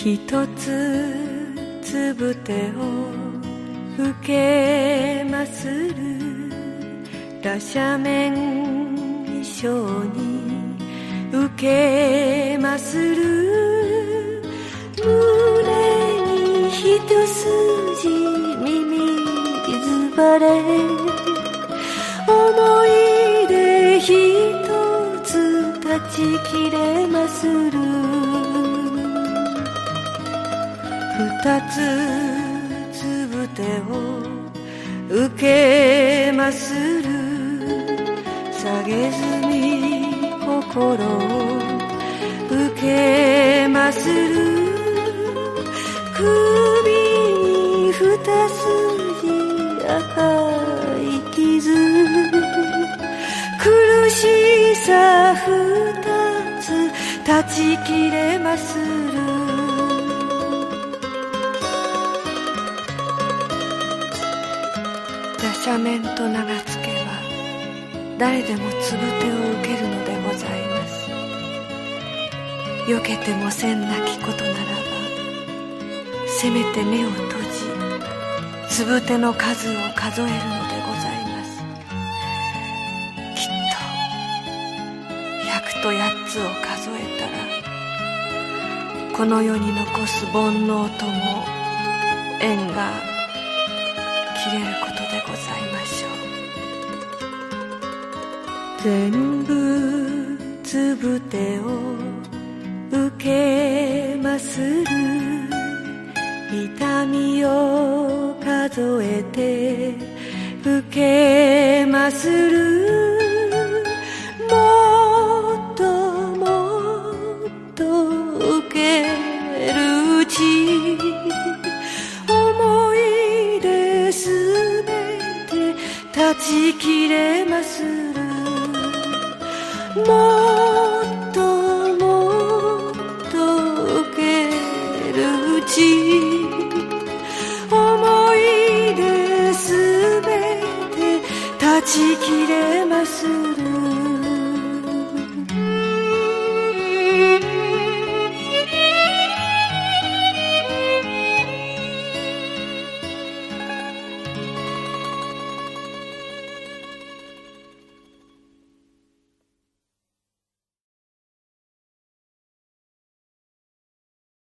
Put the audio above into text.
一つつぶてを受けまする。羅斜面衣装に受けまする。胸に一筋耳ずばれ思い出一つ断ち切れまする。二つつぶてを受けまする。下げずに心を受けまする。首に二筋赤い傷苦しさ二つ断ち切れます。斜面と名が付けば誰でもつぶてを受けるのでございます。避けてもせんなきことならばせめて目を閉じつぶての数を数えるのでございます。きっと百と八つを数えたらこの世に残す煩悩とも縁が切れることでございましょう。全部つぶてを受けまする。痛みを数えて受けまする。もっともっと受けち切れまする。もっともっと受けるうち。思い出すべて断ち切れまする。